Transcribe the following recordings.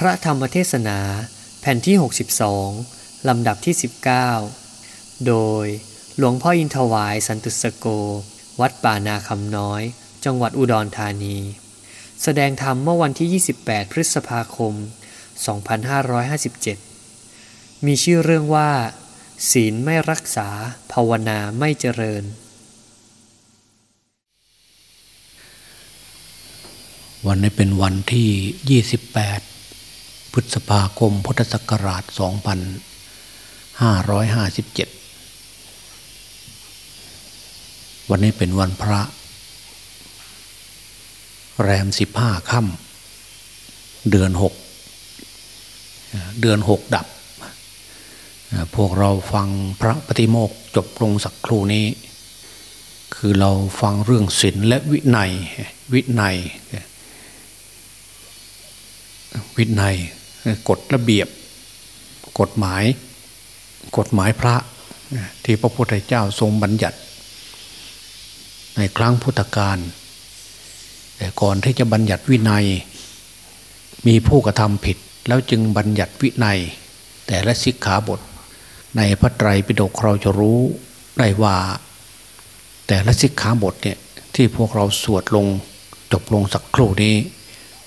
พระธรรมเทศนาแผ่นที่ 62 ลำดับที่ 19 โดยหลวงพ่ออินทวายสันตุสโก วัดป่านาคำน้อย จังหวัดอุดรธานี แสดงธรรมเมื่อวันที่ 28 พฤษภาคม 2557 มีชื่อเรื่องว่า ศีลไม่รักษา ภาวนาไม่เจริญ วันนี้เป็นวันที่ 28 พฤษภาคม พุทธศักราช 2557 วันนี้เป็นวันพระ แรม 15ค่ำเดือน 6 เดือน 6 ดับ พวกเราฟังพระปฏิโมกข์จบลงสักครู่นี้ คือเราฟังเรื่องศีลและวินัย วินัยวินัย กฎระเบียบกฎหมาย กฎหมายพระที่พระพุทธเจ้าทรงบัญญัติ ในครั้งพุทธกาลแต่ก่อนที่จะบัญญัติวินัย มีผู้กระทำผิด แล้วจึงบัญญัติวินัย แต่ละสิกขาบท ในพระไตรปิฎกเราจะรู้ได้ว่า แต่ละสิกขาบทเนี่ยที่พวกเราสวดลงจบลงสักครู่นี้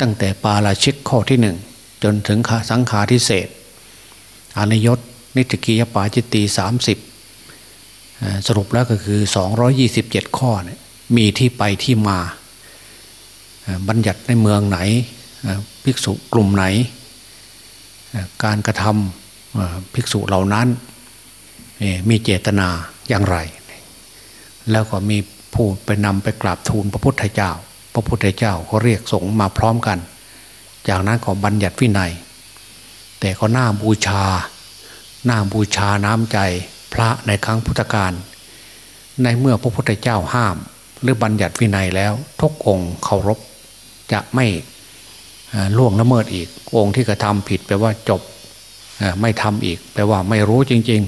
ตั้งแต่ปาราชิกข้อที่หนึ่ง จนถึงสังขาทิเศษอานยศนิติกิยปาจิตตีสามสิบสรุปแล้วก็คือ 227 ข้อเนี่ยมีที่ไปที่มาบัญญัติในเมืองไหนภิกษุกลุ่มไหน การกระทำภิกษุเหล่านั้นมีเจตนาอย่างไร แล้วก็มีผู้ไปนำไปกราบทูลพระพุทธเจ้า พระพุทธเจ้าเขาเรียกสงฆ์มาพร้อมกัน จากนั้นก็บัญญัติวินัย แต่ก็น่าบูชา น่าบูชาน้ำใจพระในครั้งพุทธกาลในเมื่อพระพุทธเจ้าห้าม หรือบัญญัติวินัยแล้วทุกองค์เคารพจะไม่ล่วงละเมิดอีก องค์ที่กระทำผิดแปลว่าจบไม่ทำอีก แปลว่าไม่รู้จริง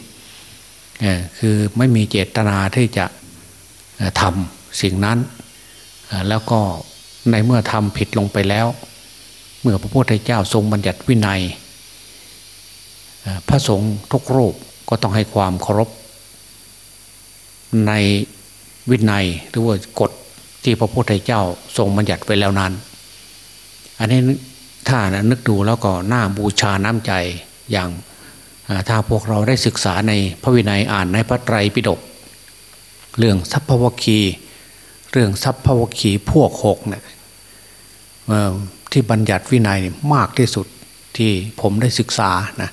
ๆคือไม่มีเจตนาที่จะทำสิ่งนั้น แล้วก็ในเมื่อทำผิดลงไปแล้ว เมื่อพระพุทธเจ้าทรงบัญญัติวินัย พระสงฆ์ทุกรูปก็ต้องให้ความเคารพ ในวินัยหรือว่ากฎที่พระพุทธเจ้าทรงบัญญัติไว้แล้วนั้น อันนี้ถ้านึกดูแล้วก็น่าบูชาน้ำใจอย่างถ้าพวกเราได้ศึกษาในพระวินัยอ่านในพระไตรปิฎกเรื่องสัพพวคี เรื่องสัพพวคีพวกหกเนี่ย ที่บัญญัติวินัยมากที่สุดที่ผมได้ศึกษานะ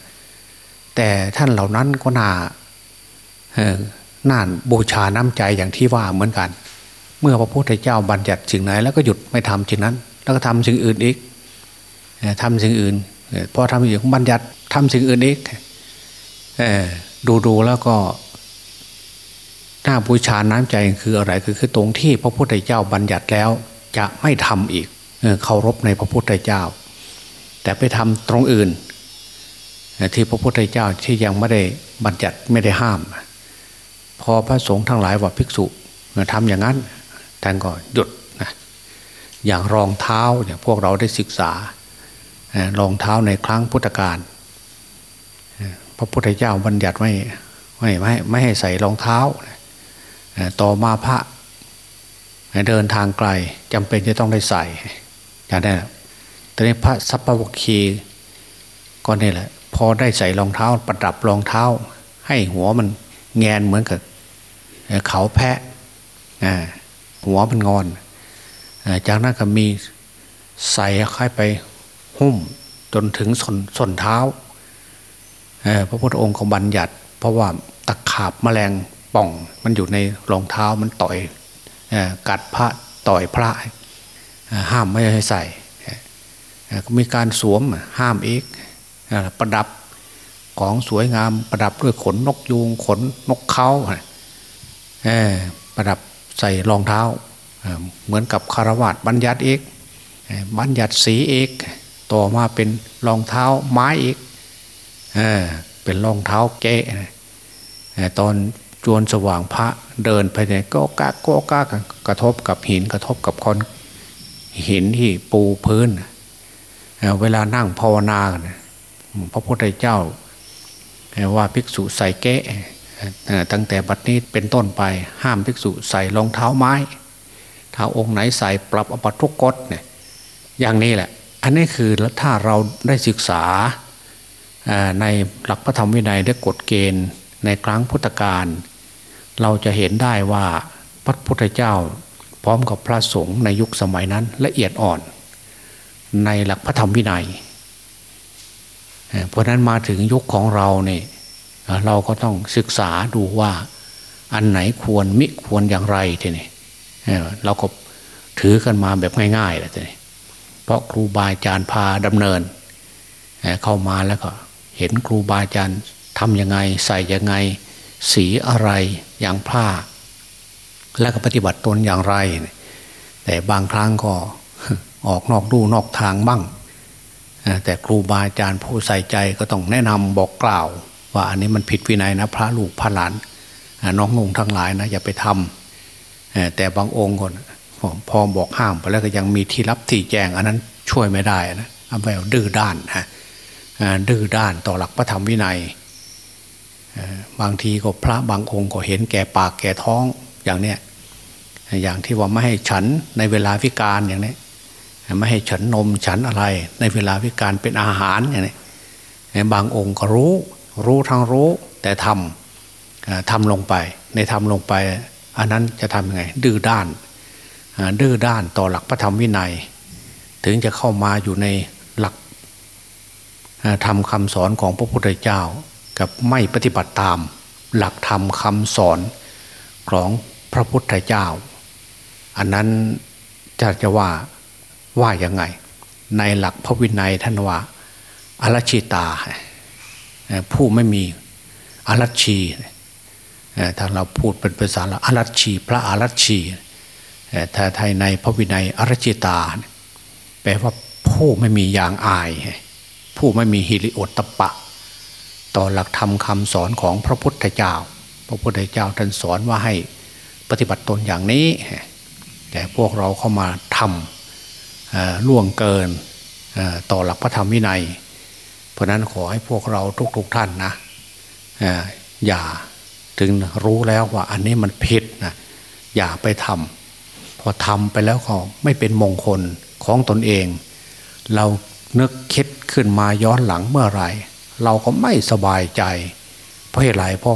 แต่ท่านเหล่านั้นก็น่าน่านบูชาน้ำใจอย่างที่ว่าเหมือนกัน เมื่อพระพุทธเจ้าบัญญัติสิ่งไหน แล้วก็หยุดไม่ทำสิ่งนั้น แล้วก็ทำสิ่งอื่นอีกทำสิ่งอื่นพอทำอย่างบัญญัติทำสิ่งอื่นอีกดูดูแล้วก็หน้าบูชาน้ำใจคืออะไรคือคือตรงที่พระพุทธเจ้าบัญญัติแล้วจะไม่ทำอีก เคารพในพระพุทธเจ้า แต่ไปทำตรงอื่น ที่พระพุทธเจ้าที่ยังไม่ได้บัญญัติไม่ได้ห้าม พอพระสงฆ์ทั้งหลายว่าภิกษุทำอย่างนั้นท่านก็หยุดนะอย่างรองเท้าเนี่ยพวกเราได้ศึกษารองเท้าในครั้งพุทธกาลพระพุทธเจ้าบัญญัติไม่ไม่ไม่ไม่ให้ใส่รองเท้า ต่อมาพระเดินทางไกลจำเป็นจะต้องได้ใส่ อย่างนี้ตอนนี้พระสัพพวคีก็นี่แหละ พอได้ใส่รองเท้า ประดับรองเท้า ให้หัวมันแงนเหมือนกับเขาแพะหัวมันงอน จากนั้นก็มีใส่ค่ายไปหุ้มจนถึงสนสนเท้า พระพุทธองค์ก็บัญญัติ เพราะว่าตะขาบแมลงป่อง มันอยู่ในรองเท้ามันต่อยกัดพระต่อยพระ ห้ามไม่ให้ใส่มีการสวมห้ามอีกประดับของสวยงามประดับด้วยขนนกยูงขนนกเขาประดับใส่รองเท้าเหมือนกับคารวาสบัญญัติเอกบัญญัติสีเอกต่อมาเป็นรองเท้าไม้อีกเออเป็นรองเท้าแกะตอนจวนสว่างพระเดินไปเนี่ยก็กะก็กะกระทบกับหินกระทบกับคอน หินที่ปูพื้น เวลานั่งภาวนาพระพุทธเจ้า ว่าภิกษุใส่เก๊ตั้งแต่บัดนี้เป็นต้นไปห้ามภิกษุใส่รองเท้าไม้ ถ้าองค์ไหนใส่ปรับอปัทุกกฎเนี่ยอย่างนี้แหละ อันนี้คือถ้าเราได้ศึกษาในหลักพระธรรมวินัยได้กฎเกณฑ์ในครั้งพุทธกาลเราจะเห็นได้ว่าพระพุทธเจ้า พร้อมกับพระสงฆ์ในยุคสมัยนั้นละเอียดอ่อน ในหลักพระธรรมวินัย เพราะนั้นมาถึงยุคของเราเนี่ยเราก็ต้องศึกษาดูว่าอันไหนควรมิควรอย่างไรทีนี้เราก็ถือกันมาแบบง่ายๆแหละทีนี้เพราะครูบาอาจารย์พาดำเนิน เข้ามาแล้วก็เห็นครูบาอาจารย์ทำยังไงใส่ยังไง สีอะไรอย่างผ้า แล้วก็ปฏิบัติตนอย่างไร แต่บางครั้งก็ออกนอกดูนอกทางบ้าง แต่ครูบาอาจารย์ผู้ใส่ใจก็ต้องแนะนำบอกกล่าว ว่าอันนี้มันผิดวินัยนะพระลูกพระหลาน น้องนงทั้งหลายนะอย่าไปทำแต่บางองค์ก่อนพอบอกห้ามไปแล้วก็ยังมีที่รับที่แจงอันนั้นช่วยไม่ได้นะเอาไปดื้อด้านฮะดื้อด้านต่อหลักพระธรรมวินัยบางทีก็พระบางองค์ก็เห็นแก่ปากแก่ท้อง อย่างเนี้ยอย่างที่ว่าไม่ให้ฉันในเวลาวิการอย่างนี้ไม่ให้ฉันนมฉันอะไร ในเวลาวิการเป็นอาหารอย่างนี้บางองค์ก็รู้ รู้ทั้งรู้แต่ทำทำลงไป ในทำลงไป อันนั้นจะทำยังไง ดื้อด้านดื้อด้านต่อหลักพระธรรมวินัย ถึงจะเข้ามาอยู่ในหลักทำคำสอนของพระพุทธเจ้า กับไม่ปฏิบัติตาม หลักธรรมคำสอนของ พระพุทธเจ้า อันนั้นจะจะว่าว่ายังไง ในหลักพระวินัยท่านว่าอรชิตา ผู้ไม่มีอรัชีถ้าเราพูดเป็นภาษาเราอรัชี พระอรัชีถ้าไทยในพระวินัยอรชิตา แปลว่าผู้ไม่มีอย่างอาย ผู้ไม่มีฮิริโอตตปะ ต่อหลักธรรมคำสอนของพระพุทธเจ้า พระพุทธเจ้าท่านสอนว่าให้ ปฏิบัติตนอย่างนี้ แต่พวกเราเข้ามาทำล่วงเกินต่อหลักพระธรรมวินัย เพราะนั้นขอให้พวกเราทุกๆทท่านนะอย่าถึงรู้แล้วว่าอันนี้มันผิดนะอย่าไปทำพอทำไปแล้วก็ไม่เป็นมงคลของตนเอง เรานึกคิดขึ้นมาย้อนหลังเมื่อไรเราก็ไม่สบายใจ เพราะเหตุไรเพราะ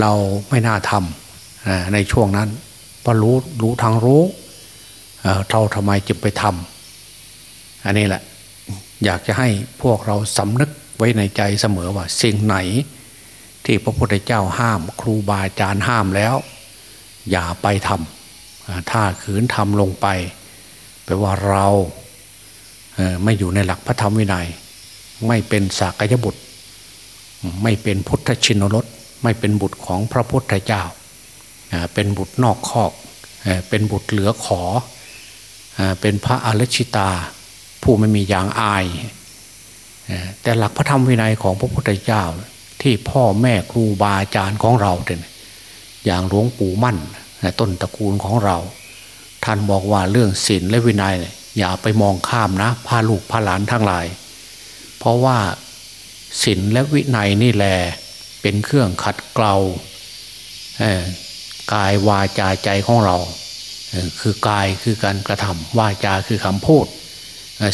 เราไม่น่าทำ ในช่วงนั้นพอรู้รู้ทางรู้เราทำไมจึงไปทำอันนี้แหละอยากจะให้พวกเราสำนึกไว้ในใจเสมอว่า สิ่งไหน ที่พระพุทธเจ้าห้าม ครูบาอาจารย์ห้ามแล้ว อย่าไปทำถ้าขืนทำลงไปแปลว่าเราไม่อยู่ในหลักพระธรรมวินัย ไม่เป็นสากยบุตร ไม่เป็นพุทธชินรสไม่เป็นบุตรของพระพุทธเจ้า เป็นบุตรนอกคอกเป็นบุตรเหลือขอ เป็นพระอรชิตา ผู้ไม่มีอย่างอาย แต่หลักพระธรรมวินัยของพระพุทธเจ้า ที่พ่อแม่ครูบาอาจารย์ของเราเป็นอย่างหลวงปู่มั่นต้นตระกูลของเรา ท่านบอกว่าเรื่องศีลและวินัย อย่าไปมองข้ามนะพาลูกพาหลานทั้งหลาย เพราะว่าศีลและวินัยนี่แหละเป็นเครื่องขัดเกลา กายวาจาใจของเรา คือกายคือการกระทำวาจาคือคำพูด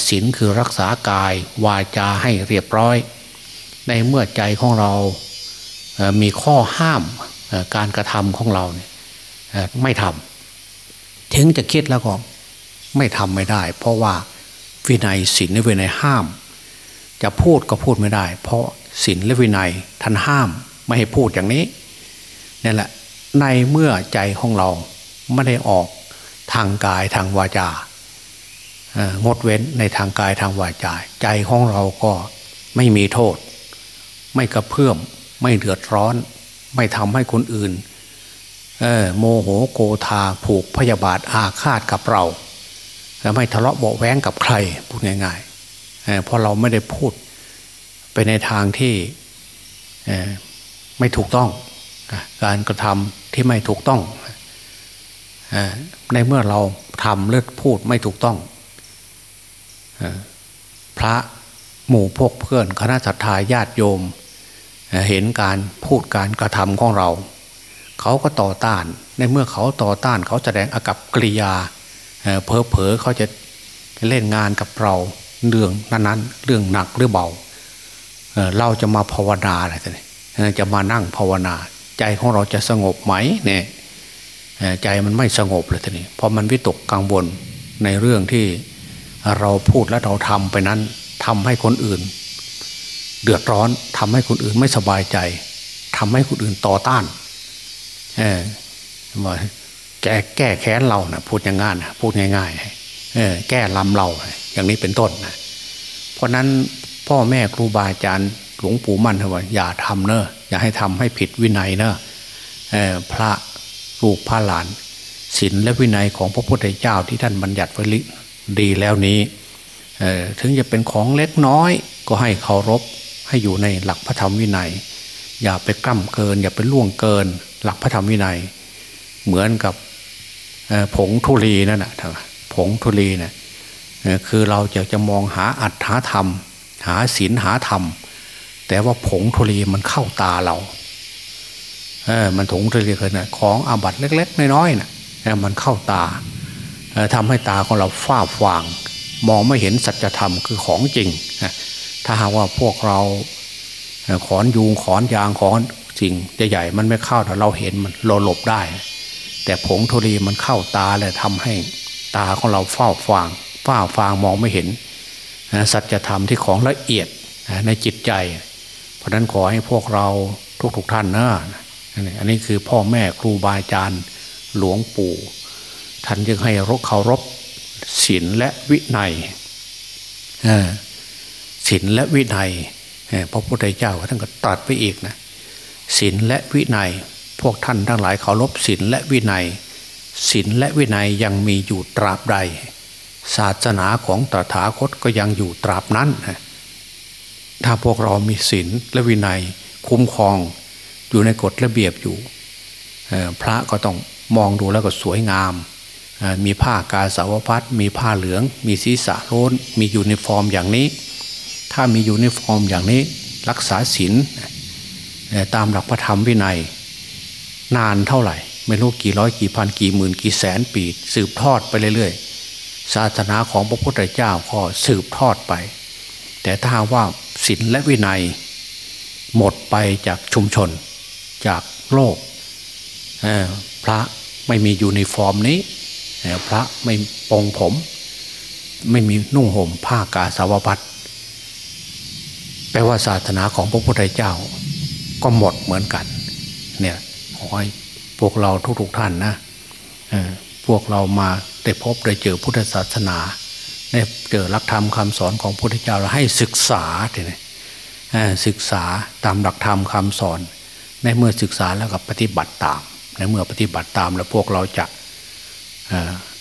ศีลคือรักษากายวาจาให้เรียบร้อย ในเมื่อใจของเรามีข้อห้ามการกระทำของเราเนี่ยไม่ทำถึงจะคิดแล้วก็ไม่ทำไม่ได้ เพราะว่าวินัยศีลและวินัยห้าม จะพูดก็พูดไม่ได้ เพราะศีลและวินัยท่านห้ามไม่ให้พูดอย่างนี้นี่แหละ ในเมื่อใจของเราไม่ได้ออกทางกายทางวาจางดเว้นในทางกายทางวาจา ใจของเราก็ไม่มีโทษ ไม่กระเพื่อมไม่เดือดร้อน ไม่ทำให้คนอื่นโมโหโกธาผูกพยาบาทอาฆาตกับเราและไม่ทะเลาะเบาแว้งกับใครพูดง่ายเพราะเราไม่ได้พูดไปในทางที่ไม่ถูกต้อง การกระทำที่ไม่ถูกต้องในเมื่อเราทำเลือพูดไม่ถูกต้องพระหมู่พวกเพื่อนคณะสัตยาญาติโยม เห็นการพูดการกระทำของเรา เขาก็ต่อต้าน ในเมื่อเขาต่อต้านเขาแสดงอากับกริยาเพอเพอเขาจะเล่นงานกับเราเรื่องนั้นๆ เรื่องหนักหรือเบา เราจะมาภาวนาอะไรจะมานั่งภาวนา ใจของเราจะสงบไหมเนี่ยใจมันไม่สงบเลยทีนี้เพราะมันวิตกกังวลในเรื่องที่เราพูดและเราทำไปนั้นทำให้คนอื่น เดือดร้อนทำให้คนอื่นไม่สบายใจทำให้คนอื่นต่อต้านเออว่าแก้แก้แค้นเรานะพูดอย่างงั้นพูดง่ายๆเออแก้ลำเรา อย่างนี้เป็นต้นนะเพราะนั้นพ่อแม่ครูบาอาจารย์ หลวงปู่มั่นว่าอย่าทำเนอะอย่าให้ทำให้ผิดวินัยเนอะพระลูกพระหลานศีลและวินัยของพระพุทธเจ้าที่ท่านบัญญัติไว้ดีแล้วนี้ถึงจะเป็นของเล็กน้อยก็ให้เคารพให้อยู่ในหลักพระธรรมวินัย อย่าไปกล้ำเกิน อย่าไปล่วงเกิน หลักพระธรรมวินัย เหมือนกับผงทุลีนั่นแหะผงทุลีนะ่ยคือเราจะจะมองหาอัตถาธรรม หาศีลหาธรรม แต่ว่าผงทุลีมันเข้าตาเราเออมันถงทุลีคือนะของอาบัตเล็ก ๆ น้อยๆนะ่ะมันเข้าตาทำให้ตาของเราฝ้าฟาง มองไม่เห็นสัจธรรมคือของจริงถ้าหากว่าพวกเราขอนยูงขอนยางขอนจริงใหญ่ๆมันไม่เข้าแต่เราเห็นมันเราหลบได้ แต่ผงธุลีมันเข้าตาเลยทำให้ตาของเราเฝ้าฟางฝ้าฟางมองไม่เห็นสัจธรรมที่ของละเอียดในจิตใจ เพราะนั้นขอให้พวกเราทุกๆท่านนะอันนี้คือพ่อแม่ครูบาอาจารย์หลวงปู่ท่านยังให้รกเคารพศีลและวินัยศีลและวินัยพระพุทธเจ้าท่านก็ตรัสไปอีกนะศีลและวินัย พวกท่านทั้งหลายเคารพศีลและวินัยศีลและวินัยยังมีอยู่ตราบใด ศาสนาของตถาคตก็ยังอยู่ตราบนั้น ถ้าพวกเรามีศีลและวินัยคุ้มครองอยู่ในกฎระเบียบอยู่ พระก็ต้องมองดูแล้วก็สวยงาม มีผ้ากาสาวพัสตร์มีผ้าเหลือง มีศีรษะโล้น มียูนิฟอร์มอย่างนี้ ถ้ามียูนิฟอร์มอย่างนี้รักษาศีลตามหลักพระธรรมวินัย นานเท่าไหร่ ไม่รู้กี่ร้อยกี่พันกี่หมื่นกี่แสนปี สืบทอดไปเรื่อยๆศาสนาของพระพุทธเจ้าก็สืบทอดไป แต่ถ้าว่า ศีลและวินัย หมดไปจากชุมชนจากโลก พระไม่มียูนิฟอร์มนี้ พระไม่ปองผม ไม่มีนุ่งห่มผ้ากาสาวพัดแปลว่าศาสนาของพระพุทธเจ้า ก็หมดเหมือนกัน เนี่ยขอให้พวกเราทุกๆท่านนะพวกเรามาได้พบได้เจอพุทธศาสนา ได้เจอหลักธรรมคำสอนของพระพุทธเจ้าเราให้ศึกษาทีนี้ศึกษาตามหลักธรรมคำสอน ในเมื่อศึกษาแล้วก็ปฏิบัติตาม ในเมื่อปฏิบัติตามแล้วพวกเราจะ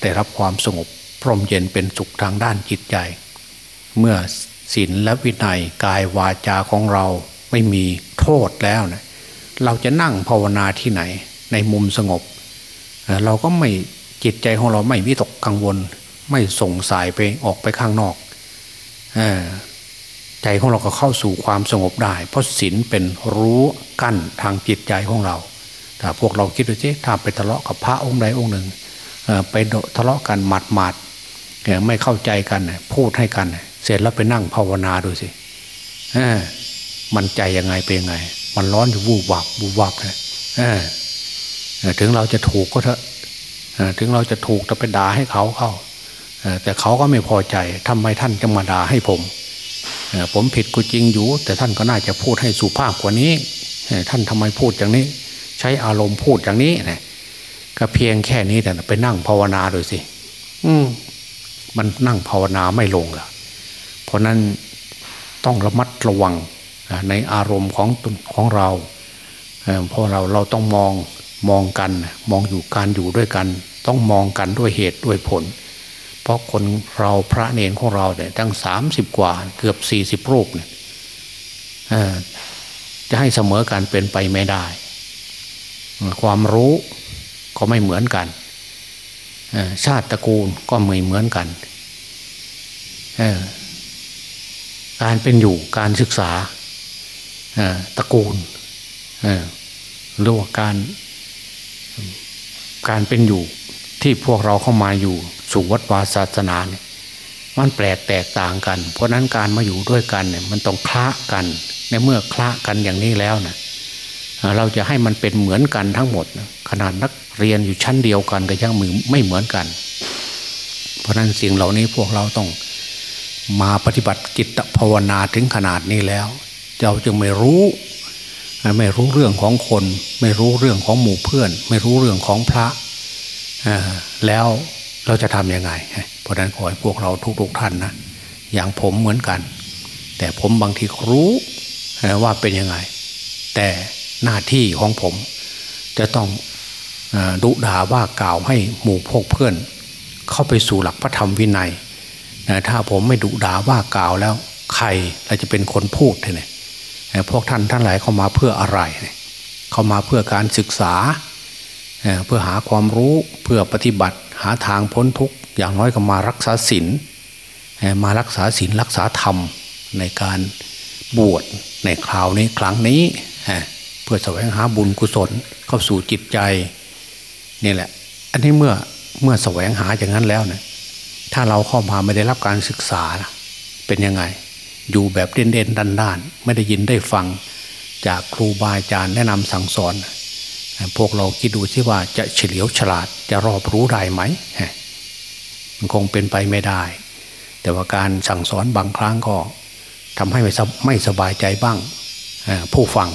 ได้รับความสงบพรมเย็นเป็นสุขทางด้านจิตใจ เมื่อศีลและวินัยกายวาจาของเราไม่มีโทษแล้วนะเราจะนั่งภาวนาที่ไหน ในมุมสงบ เราก็ไม่จิตใจของเราไม่วิตกกังวล ไม่ส่งสายไปออกไปข้างนอกใจของเราก็เข้าสู่ความสงบได้ เพราะศีลเป็นรู้กั้นทางจิตใจของเราแต่พวกเราคิดดูสิถ้าไปทะเลาะกับพระองค์ใดองค์หนึ่งไปทะเลาะกันหมัดหมัดไม่เข้าใจกันพูดให้กัน เสร็จแล้วไปนั่งภาวนาดูสิมันใจยังไงเป็นยังไง มันร้อนอยู่วูบวับวูบวับนะถึงเราจะถูกก็เถอะถึงเราจะถูกจะไปด่าให้เขาเข้า แต่เขาก็ไม่พอใจทำไมท่านจะมาด่าให้ผมผมผิดกูจริงอยู่ แต่ท่านก็น่าจะพูดให้สุภาพกว่านี้ ท่านทำไมพูดอย่างนี้ ใช้อารมณ์พูดอย่างนี้นะก็เพียงแค่นี้แต่ไปนั่งภาวนาดูสิ อืมมันนั่งภาวนาไม่ลงละเพราะนั้นต้องระมัดระวังในอารมณ์ของของเราเพราะเราเราต้องมองมองกัน มองอยู่การอยู่ด้วยกัน ต้องมองกันด้วยเหตุด้วยผล ราะคนเราพระเนรของเราเนี่ยตั้งสามสิบกว่า เกือบสี่สิบรูปเนี่ยจะให้เสมอกันเป็นไปไม่ได้ ความรู้ก็ไม่เหมือนกัน ชาติตระกูลก็ไม่เหมือนกัน การเป็นอยู่การศึกษาตระกูลหรือว่าการการเป็นอยู่ที่พวกเราเข้ามาอยู่ สู่วัดวาศาสนาเนี่ยมันแปลกแตกต่างกัน เพราะนั้นการมาอยู่ด้วยกันเนี่ยมันต้องคละกัน ในเมื่อคละกันอย่างนี้แล้วนะเราจะให้มันเป็นเหมือนกันทั้งหมดขนาดนักเรียนอยู่ชั้นเดียวกันก็ยังมือไม่เหมือนกัน เพราะนั้นสิ่งเหล่านี้พวกเราต้องมาปฏิบัติจิตภาวนาถึงขนาดนี้แล้ว เราจึงไม่รู้ ไม่รู้เรื่องของคน ไม่รู้เรื่องของหมู่เพื่อน ไม่รู้เรื่องของพระแล้ว เราจะทำยังไง เพราะนั้นขอให้พวกเราทุกๆท่านนะอย่างผมเหมือนกัน แต่ผมบางทีรู้ว่าเป็นยังไง แต่หน้าที่ของผม จะต้องดุด่าว่ากล่าวให้หมู่พวกเพื่อน เข้าไปสู่หลักพระธรรมวินัยถ้าผมไม่ดุด่าว่ากล่าวแล้ว ใครเราจะเป็นคนพูดเนี่ยพวกท่านท่านหลายเข้ามาเพื่ออะไร เข้ามาเพื่อการศึกษา เพื่อหาความรู้เพื่อปฏิบัติหาทางพ้นทุกข์อย่างน้อยก็มารักษาศีลมารักษาศีลรักษาธรรมในการบวชในคราวนี้ครั้งนี้เพื่อแสวงหาบุญกุศลเข้าสู่จิตใจนี่แหละ อันนี้เมื่อเมื่อแสวงหาอย่างนั้นแล้วเนี่ยถ้าเราเข้ามาไม่ได้รับการศึกษาเป็นยังไง อยู่แบบเด่นเด่นดันด้านไม่ได้ยินได้ฟังจากครูบาอาจารย์แนะนำสั่งสอน พวกเราคิดดูสิว่าจะเฉลียวฉลาดจะรอบรู้ได้ไหมมันคงเป็นไปไม่ได้ แต่ว่าการสั่งสอนบางครั้งก็ทำให้ไม่สบายใจบ้างผู้ฟัง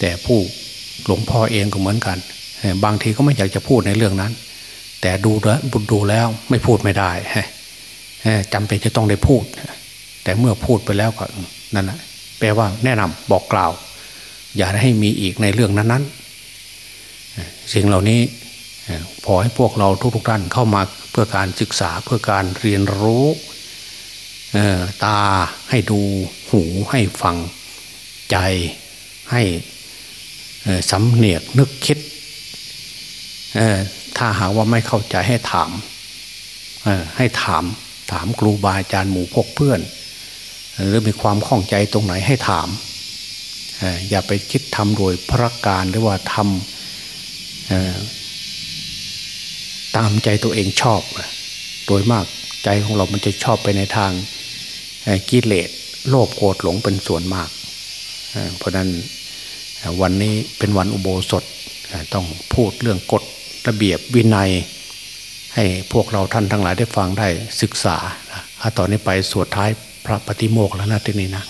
แต่ผู้หลวงพ่อเองก็เหมือนกัน บางทีก็ไม่อยากจะพูดในเรื่องนั้น แต่ดูแล้วดูแล้วไม่พูดไม่ได้จำเป็นจะต้องได้พูด แต่เมื่อพูดไปแล้วก็นั่นแหละแปลว่าแนะนำบอกกล่าว อย่าให้มีอีกในเรื่องนั้นๆ สิ่งเหล่านี้พอให้พวกเราทุกๆท่านเข้ามาเพื่อการศึกษาเพื่อการเรียนรู้ตาให้ดูหูให้ฟังใจให้สำเนียกนึกคิดถ้าหากว่าไม่เข้าใจให้ถามให้ถามถามครูบาอาจารย์หมู่พกเพื่อน หรือมีความข้องใจตรงไหนให้ถาม อย่าไปคิดทำโดยพระการหรือว่าทำ ตามใจตัวเองชอบ โดยมากใจของเรามันจะชอบไปในทางกิเลสโลภโกรธหลงเป็นส่วนมาก เพราะนั้นวันนี้เป็นวันอุโบสถต้องพูดเรื่องกฎระเบียบวินัย ให้พวกเราท่านทั้งหลายได้ฟังได้ศึกษาถ้าตอนนี้ไปสวดท้ายพระปฏิโมกข์แล้วนะที่นี้นะ